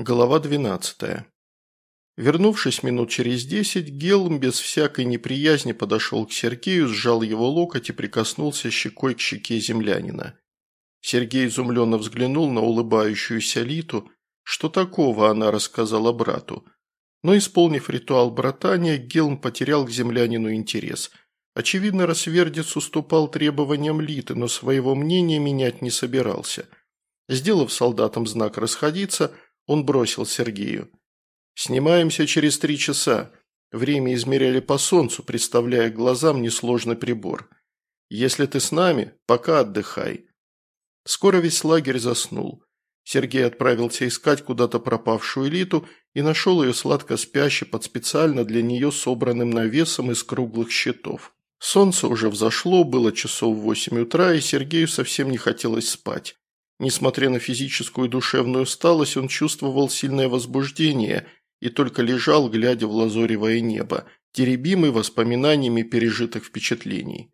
Глава 12. Вернувшись минут через десять, Гелм без всякой неприязни подошел к Сергею, сжал его локоть и прикоснулся щекой к щеке землянина. Сергей изумленно взглянул на улыбающуюся Литу, что такого она рассказала брату. Но, исполнив ритуал братания, Гелм потерял к землянину интерес. Очевидно, Рассвердец уступал требованиям Литы, но своего мнения менять не собирался. Сделав солдатам знак «расходиться», он бросил Сергею. «Снимаемся через три часа. Время измеряли по солнцу, представляя глазам несложный прибор. Если ты с нами, пока отдыхай». Скоро весь лагерь заснул. Сергей отправился искать куда-то пропавшую элиту и нашел ее сладко спящей под специально для нее собранным навесом из круглых щитов. Солнце уже взошло, было часов восемь утра, и Сергею совсем не хотелось спать. Несмотря на физическую и душевную усталость, он чувствовал сильное возбуждение и только лежал, глядя в лазоревое небо, теребимый воспоминаниями пережитых впечатлений.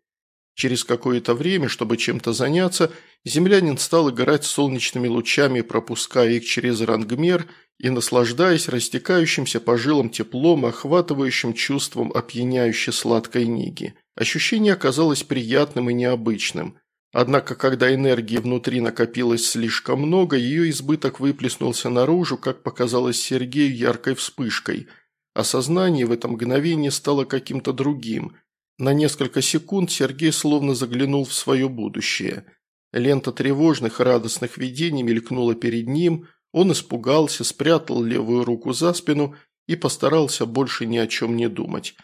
Через какое-то время, чтобы чем-то заняться, землянин стал играть солнечными лучами, пропуская их через рангмер и наслаждаясь растекающимся по жилам теплом, охватывающим чувством опьяняющей сладкой неги. Ощущение оказалось приятным и необычным – Однако, когда энергии внутри накопилось слишком много, ее избыток выплеснулся наружу, как показалось Сергею яркой вспышкой. Осознание в это мгновение стало каким-то другим. На несколько секунд Сергей словно заглянул в свое будущее. Лента тревожных радостных видений мелькнула перед ним, он испугался, спрятал левую руку за спину и постарался больше ни о чем не думать.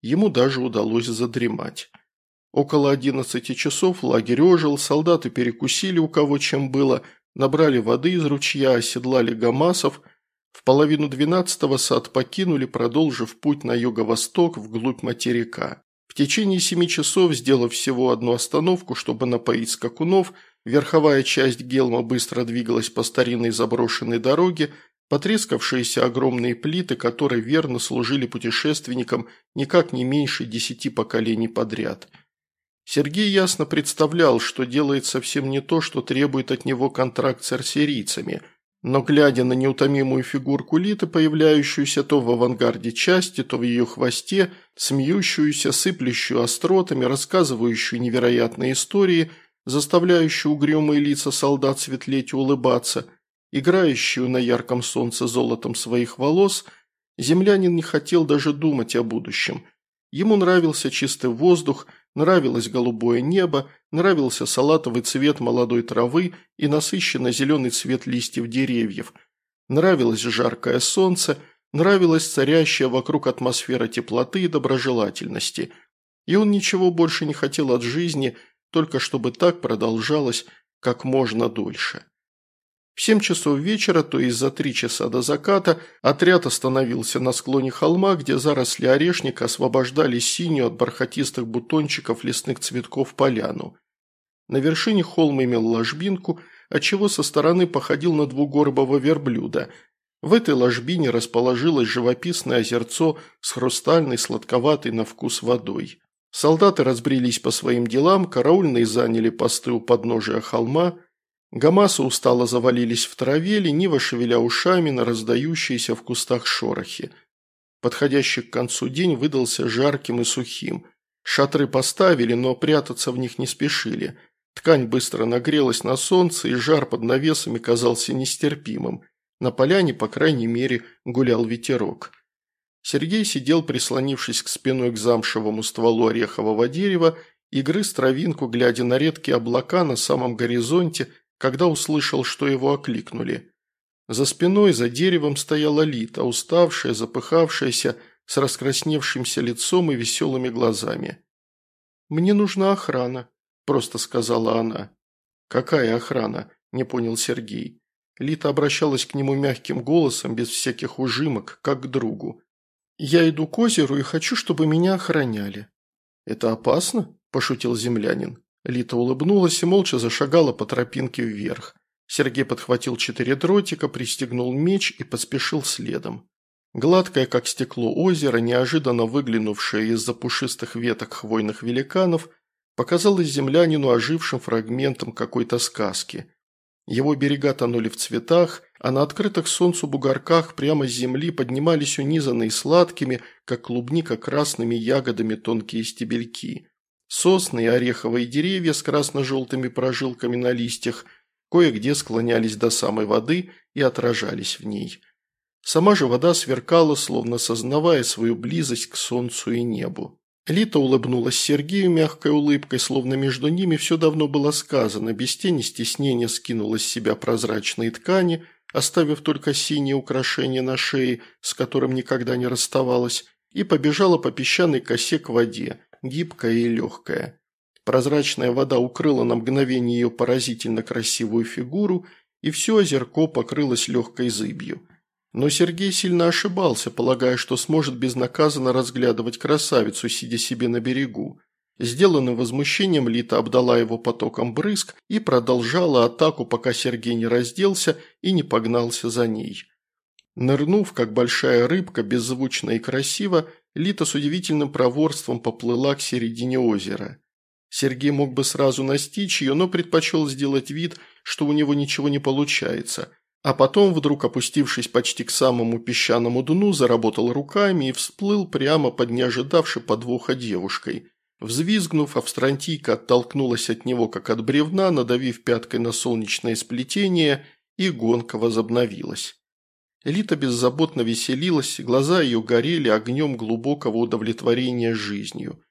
Ему даже удалось задремать. Около одиннадцати часов лагерь ожил, солдаты перекусили у кого чем было, набрали воды из ручья, оседлали гамасов. В половину двенадцатого сад покинули, продолжив путь на юго-восток вглубь материка. В течение семи часов, сделав всего одну остановку, чтобы напоить скакунов, верховая часть Гелма быстро двигалась по старинной заброшенной дороге, потрескавшиеся огромные плиты, которые верно служили путешественникам никак не меньше десяти поколений подряд – Сергей ясно представлял, что делает совсем не то, что требует от него контракт с арсерийцами, но глядя на неутомимую фигурку Литы, появляющуюся то в авангарде части, то в ее хвосте, смеющуюся, сыплющую остротами, рассказывающую невероятные истории, заставляющую угрюмые лица солдат светлеть и улыбаться, играющую на ярком солнце золотом своих волос, землянин не хотел даже думать о будущем. Ему нравился чистый воздух – Нравилось голубое небо, нравился салатовый цвет молодой травы и насыщенно зеленый цвет листьев деревьев. Нравилось жаркое солнце, нравилась царящая вокруг атмосфера теплоты и доброжелательности. И он ничего больше не хотел от жизни, только чтобы так продолжалось как можно дольше. В семь часов вечера, то есть за три часа до заката, отряд остановился на склоне холма, где заросли орешника освобождали синюю от бархатистых бутончиков лесных цветков поляну. На вершине холм имел ложбинку, отчего со стороны походил на двугорбого верблюда. В этой ложбине расположилось живописное озерцо с хрустальной, сладковатой на вкус водой. Солдаты разбрелись по своим делам, караульные заняли посты у подножия холма – Гамасы устало завалились в траве, лениво шевеля ушами на раздающиеся в кустах шорохи. Подходящий к концу день выдался жарким и сухим. Шатры поставили, но прятаться в них не спешили. Ткань быстро нагрелась на солнце, и жар под навесами казался нестерпимым. На поляне, по крайней мере, гулял ветерок. Сергей сидел, прислонившись к спиной к замшевому стволу орехового дерева, и грыз травинку, глядя на редкие облака на самом горизонте – когда услышал, что его окликнули. За спиной, за деревом стояла Лита, уставшая, запыхавшаяся, с раскрасневшимся лицом и веселыми глазами. «Мне нужна охрана», – просто сказала она. «Какая охрана?» – не понял Сергей. Лита обращалась к нему мягким голосом, без всяких ужимок, как к другу. «Я иду к озеру и хочу, чтобы меня охраняли». «Это опасно?» – пошутил землянин. Лита улыбнулась и молча зашагала по тропинке вверх. Сергей подхватил четыре дротика, пристегнул меч и поспешил следом. Гладкое, как стекло озеро, неожиданно выглянувшее из-за пушистых веток хвойных великанов, показалось землянину ожившим фрагментом какой-то сказки. Его берега тонули в цветах, а на открытых солнцу бугорках прямо с земли поднимались унизанные сладкими, как клубника красными ягодами тонкие стебельки. Сосны и ореховые деревья с красно-желтыми прожилками на листьях кое-где склонялись до самой воды и отражались в ней. Сама же вода сверкала, словно сознавая свою близость к солнцу и небу. Лита улыбнулась Сергею мягкой улыбкой, словно между ними все давно было сказано, без тени стеснения скинула с себя прозрачные ткани, оставив только синее украшение на шее, с которым никогда не расставалась, и побежала по песчаной косе к воде, гибкая и легкая. Прозрачная вода укрыла на мгновение ее поразительно красивую фигуру, и все озерко покрылось легкой зыбью. Но Сергей сильно ошибался, полагая, что сможет безнаказанно разглядывать красавицу, сидя себе на берегу. Сделанным возмущением Лита обдала его потоком брызг и продолжала атаку, пока Сергей не разделся и не погнался за ней. Нырнув, как большая рыбка, беззвучно и красиво, Лита с удивительным проворством поплыла к середине озера. Сергей мог бы сразу настичь ее, но предпочел сделать вид, что у него ничего не получается – а потом, вдруг опустившись почти к самому песчаному дну, заработал руками и всплыл прямо под неожидавшей подвоха девушкой. Взвизгнув, австрантийка оттолкнулась от него, как от бревна, надавив пяткой на солнечное сплетение, и гонка возобновилась. Элита беззаботно веселилась, глаза ее горели огнем глубокого удовлетворения жизнью.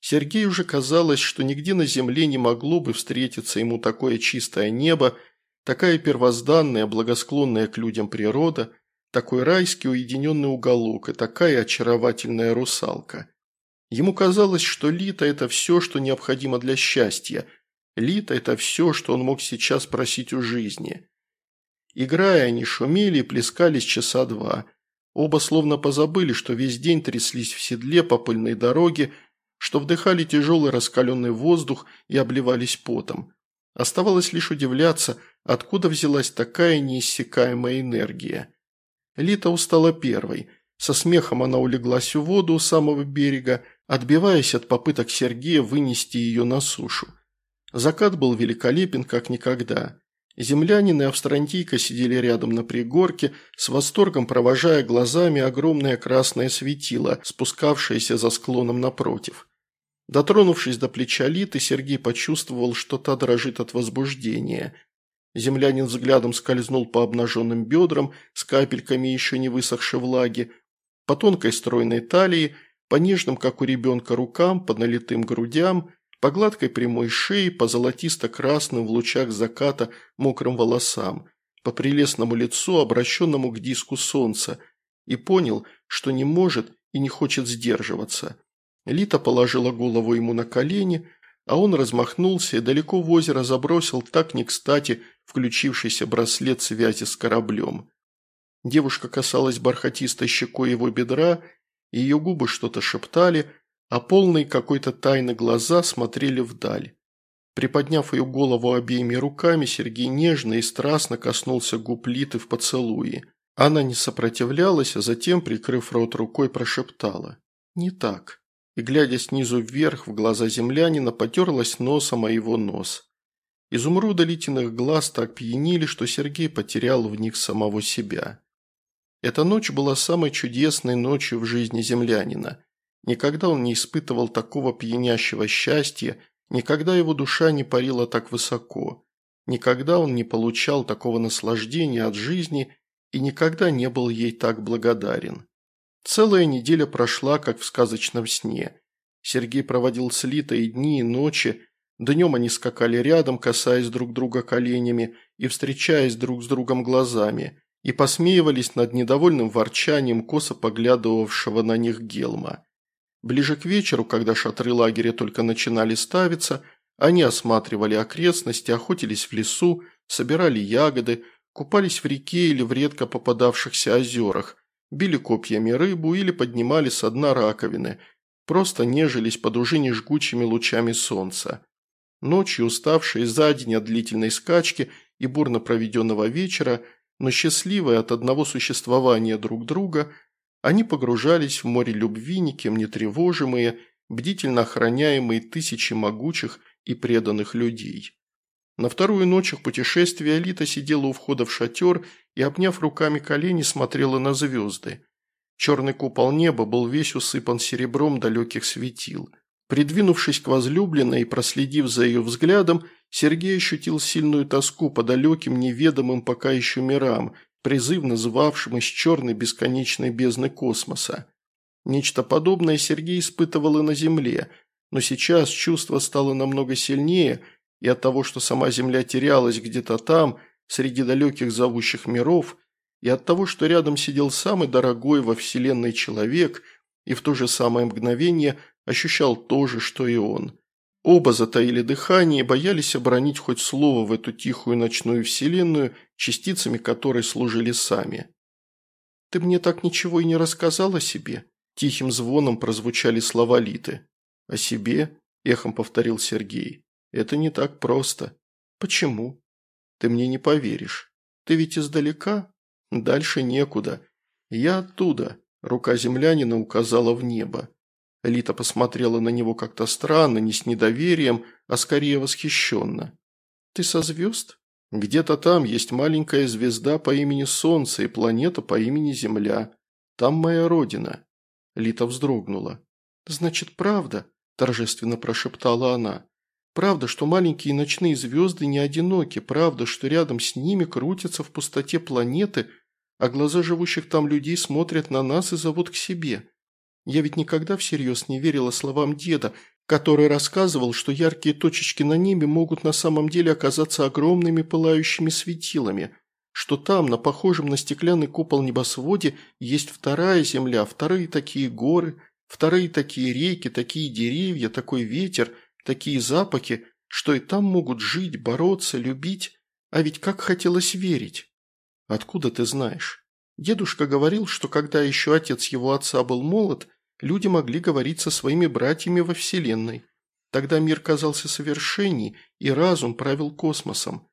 Сергею уже казалось, что нигде на земле не могло бы встретиться ему такое чистое небо, Такая первозданная, благосклонная к людям природа, такой райский уединенный уголок и такая очаровательная русалка. Ему казалось, что Лита – это все, что необходимо для счастья. Лита – это все, что он мог сейчас просить у жизни. Играя, они шумели и плескались часа два. Оба словно позабыли, что весь день тряслись в седле по пыльной дороге, что вдыхали тяжелый раскаленный воздух и обливались потом. Оставалось лишь удивляться, откуда взялась такая неиссякаемая энергия. Лита устала первой. Со смехом она улеглась в воду у самого берега, отбиваясь от попыток Сергея вынести ее на сушу. Закат был великолепен, как никогда. Землянин и австрантийка сидели рядом на пригорке, с восторгом провожая глазами огромное красное светило, спускавшееся за склоном напротив. Дотронувшись до плеча Литы, Сергей почувствовал, что та дрожит от возбуждения. Землянин взглядом скользнул по обнаженным бедрам с капельками еще не высохшей влаги, по тонкой стройной талии, по нежным, как у ребенка, рукам, по налитым грудям, по гладкой прямой шее, по золотисто-красным в лучах заката мокрым волосам, по прелестному лицу, обращенному к диску солнца, и понял, что не может и не хочет сдерживаться. Лита положила голову ему на колени, а он размахнулся и далеко в озеро забросил так не кстати включившийся браслет связи с кораблем. Девушка касалась бархатистой щекой его бедра, и ее губы что-то шептали, а полные какой-то тайны глаза смотрели вдаль. Приподняв ее голову обеими руками, Сергей нежно и страстно коснулся губ Литы в поцелуе. Она не сопротивлялась, а затем, прикрыв рот рукой, прошептала «Не так» и, глядя снизу вверх в глаза землянина, потерлась носом о его нос. Изумруды Литиных глаз так пьянили, что Сергей потерял в них самого себя. Эта ночь была самой чудесной ночью в жизни землянина. Никогда он не испытывал такого пьянящего счастья, никогда его душа не парила так высоко, никогда он не получал такого наслаждения от жизни и никогда не был ей так благодарен. Целая неделя прошла, как в сказочном сне. Сергей проводил с Литой дни и ночи, днем они скакали рядом, касаясь друг друга коленями и встречаясь друг с другом глазами, и посмеивались над недовольным ворчанием косо поглядывавшего на них Гелма. Ближе к вечеру, когда шатры лагеря только начинали ставиться, они осматривали окрестности, охотились в лесу, собирали ягоды, купались в реке или в редко попадавшихся озерах – били копьями рыбу или поднимали со дна раковины, просто нежились под уже не жгучими лучами солнца. Ночью, уставшие за день от длительной скачки и бурно проведенного вечера, но счастливые от одного существования друг друга, они погружались в море любви, никем не тревожимые, бдительно охраняемые тысячи могучих и преданных людей. На вторую ночь их путешествия Алита сидела у входа в шатер и, обняв руками колени, смотрела на звезды. Черный купол неба был весь усыпан серебром далеких светил. Придвинувшись к возлюбленной и проследив за ее взглядом, Сергей ощутил сильную тоску по далеким, неведомым пока еще мирам, призывно звавшим из черной бесконечной бездны космоса. Нечто подобное Сергей испытывал и на Земле, но сейчас чувство стало намного сильнее, и от того, что сама Земля терялась где-то там, среди далеких зовущих миров, и от того, что рядом сидел самый дорогой во Вселенной человек, и в то же самое мгновение ощущал то же, что и он. Оба затаили дыхание и боялись оборонить хоть слово в эту тихую ночную Вселенную, частицами которой служили сами. «Ты мне так ничего и не рассказал о себе?» Тихим звоном прозвучали слова Литы. «О себе?» – эхом повторил Сергей. «Это не так просто. Почему?» «Ты мне не поверишь. Ты ведь издалека?» Дальше некуда. Я оттуда. Рука землянина указала в небо. Лита посмотрела на него как-то странно, не с недоверием, а скорее восхищенно. «Ты со звезд?» «Где-то там есть маленькая звезда по имени Солнце и планета по имени Земля. Там моя родина». Лита вздрогнула. «Значит, правда?» – торжественно прошептала она. «Правда, что маленькие ночные звезды не одиноки, правда, что рядом с ними крутятся в пустоте планеты – а глаза живущих там людей смотрят на нас и зовут к себе. Я ведь никогда всерьез не верила словам деда, который рассказывал, что яркие точечки на небе могут на самом деле оказаться огромными пылающими светилами, что там, на похожем на стеклянный купол небосводе, есть вторая земля, вторые такие горы, вторые такие реки, такие деревья, такой ветер, такие запахи, что и там могут жить, бороться, любить, а ведь как хотелось верить. «Откуда ты знаешь?» Дедушка говорил, что когда еще отец его отца был молод, люди могли говорить со своими братьями во Вселенной. Тогда мир казался совершенней, и разум правил космосом.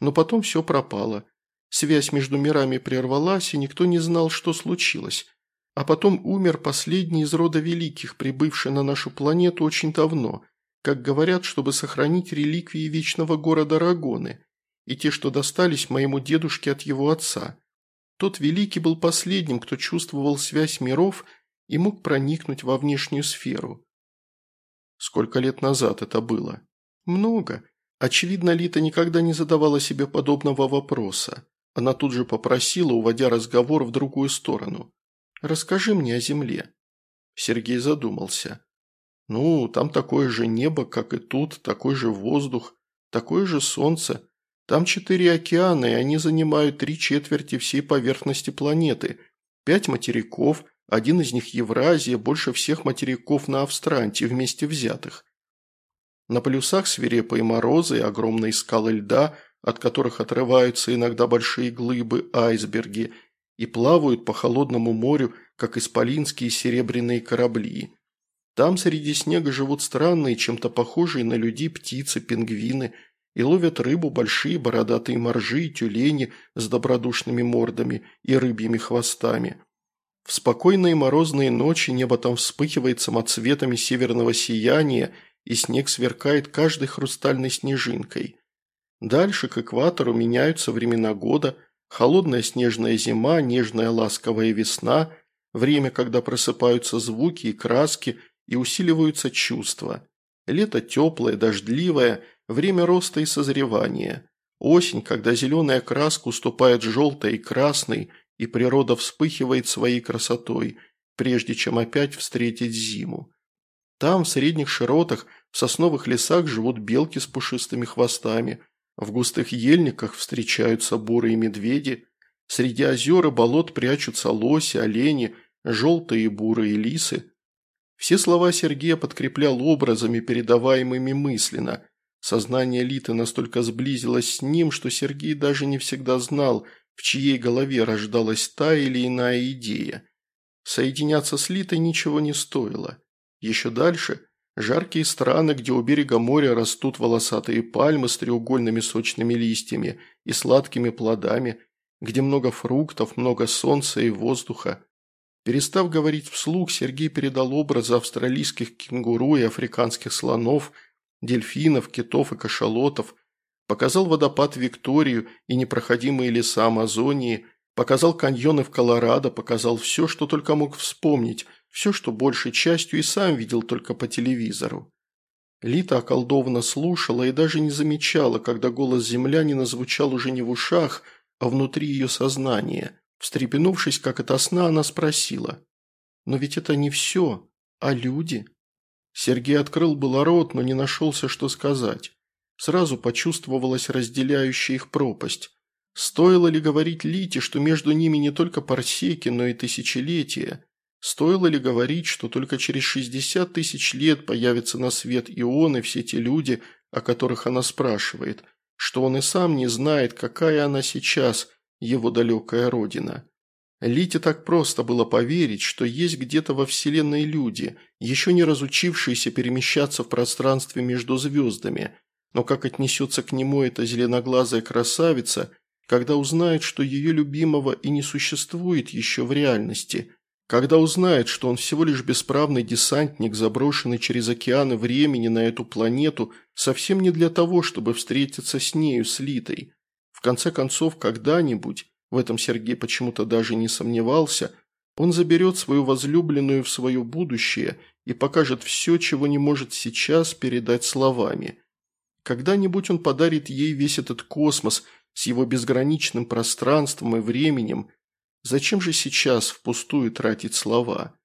Но потом все пропало. Связь между мирами прервалась, и никто не знал, что случилось. А потом умер последний из рода великих, прибывший на нашу планету очень давно, как говорят, чтобы сохранить реликвии вечного города Рагоны и те, что достались моему дедушке от его отца. Тот великий был последним, кто чувствовал связь миров и мог проникнуть во внешнюю сферу. Сколько лет назад это было? Много. Очевидно, Лита никогда не задавала себе подобного вопроса. Она тут же попросила, уводя разговор в другую сторону. «Расскажи мне о земле». Сергей задумался. «Ну, там такое же небо, как и тут, такой же воздух, такое же солнце, там четыре океана, и они занимают три четверти всей поверхности планеты. Пять материков, один из них Евразия, больше всех материков на Австранте вместе взятых. На полюсах свирепые морозы и огромные скалы льда, от которых отрываются иногда большие глыбы, айсберги, и плавают по холодному морю, как исполинские серебряные корабли. Там среди снега живут странные, чем-то похожие на людей птицы, пингвины – и ловят рыбу большие бородатые моржи и тюлени с добродушными мордами и рыбьими хвостами. В спокойные морозные ночи небо там вспыхивает самоцветами северного сияния, и снег сверкает каждой хрустальной снежинкой. Дальше к экватору меняются времена года, холодная снежная зима, нежная ласковая весна, время, когда просыпаются звуки и краски и усиливаются чувства. Лето теплое, дождливое – Время роста и созревания. Осень, когда зеленая краска уступает желтой и красной, и природа вспыхивает своей красотой, прежде чем опять встретить зиму. Там, в средних широтах, в сосновых лесах живут белки с пушистыми хвостами, в густых ельниках встречаются бурые медведи, среди озер и болот прячутся лоси, олени, желтые и бурые лисы. Все слова Сергея подкреплял образами, передаваемыми мысленно – Сознание Литы настолько сблизилось с ним, что Сергей даже не всегда знал, в чьей голове рождалась та или иная идея. Соединяться с Литой ничего не стоило. Еще дальше – жаркие страны, где у берега моря растут волосатые пальмы с треугольными сочными листьями и сладкими плодами, где много фруктов, много солнца и воздуха. Перестав говорить вслух, Сергей передал образы австралийских кенгуру и африканских слонов – дельфинов, китов и кашалотов, Показал водопад Викторию и непроходимые леса Амазонии, показал каньоны в Колорадо, показал все, что только мог вспомнить, все, что большей частью и сам видел только по телевизору. Лита околдованно слушала и даже не замечала, когда голос землянина звучал уже не в ушах, а внутри ее сознания. Встрепенувшись, как ото сна, она спросила. «Но ведь это не все, а люди?» Сергей открыл было рот, но не нашелся, что сказать. Сразу почувствовалась разделяющая их пропасть. Стоило ли говорить Лите, что между ними не только парсеки, но и тысячелетия? Стоило ли говорить, что только через 60 тысяч лет появятся на свет и он, и все те люди, о которых она спрашивает, что он и сам не знает, какая она сейчас, его далекая родина? Лите так просто было поверить, что есть где-то во Вселенной люди, еще не разучившиеся перемещаться в пространстве между звездами – но как отнесется к нему эта зеленоглазая красавица, когда узнает, что ее любимого и не существует еще в реальности, когда узнает, что он всего лишь бесправный десантник, заброшенный через океаны времени на эту планету, совсем не для того, чтобы встретиться с нею, с Литой. В конце концов, когда-нибудь, в этом Сергей почему-то даже не сомневался, он заберет свою возлюбленную в свое будущее и покажет все, чего не может сейчас передать словами – когда-нибудь он подарит ей весь этот космос с его безграничным пространством и временем. Зачем же сейчас впустую тратить слова?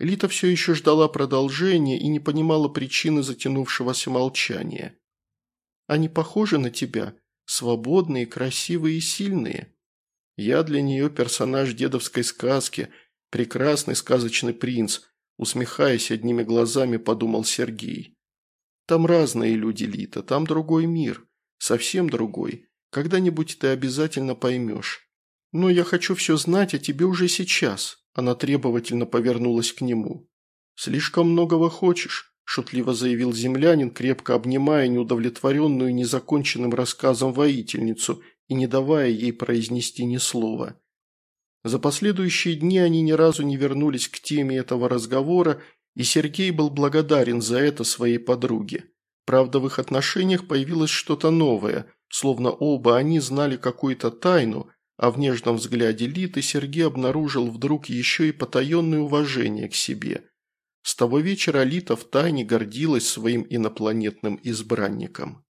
Лита все еще ждала продолжения и не понимала причины затянувшегося молчания. «Они похожи на тебя? Свободные, красивые и сильные?» «Я для нее персонаж дедовской сказки, прекрасный сказочный принц», усмехаясь одними глазами, подумал Сергей. Там разные люди, Лита, там другой мир. Совсем другой. Когда-нибудь ты обязательно поймешь. Но я хочу все знать о тебе уже сейчас. Она требовательно повернулась к нему. «Слишком многого хочешь», – шутливо заявил землянин, крепко обнимая неудовлетворенную незаконченным рассказом воительницу и не давая ей произнести ни слова. За последующие дни они ни разу не вернулись к теме этого разговора и Сергей был благодарен за это своей подруге. Правда, в их отношениях появилось что-то новое, словно оба они знали какую-то тайну, а в нежном взгляде Литы Сергей обнаружил вдруг еще и потаенное уважение к себе. С того вечера Лита втайне гордилась своим инопланетным избранником.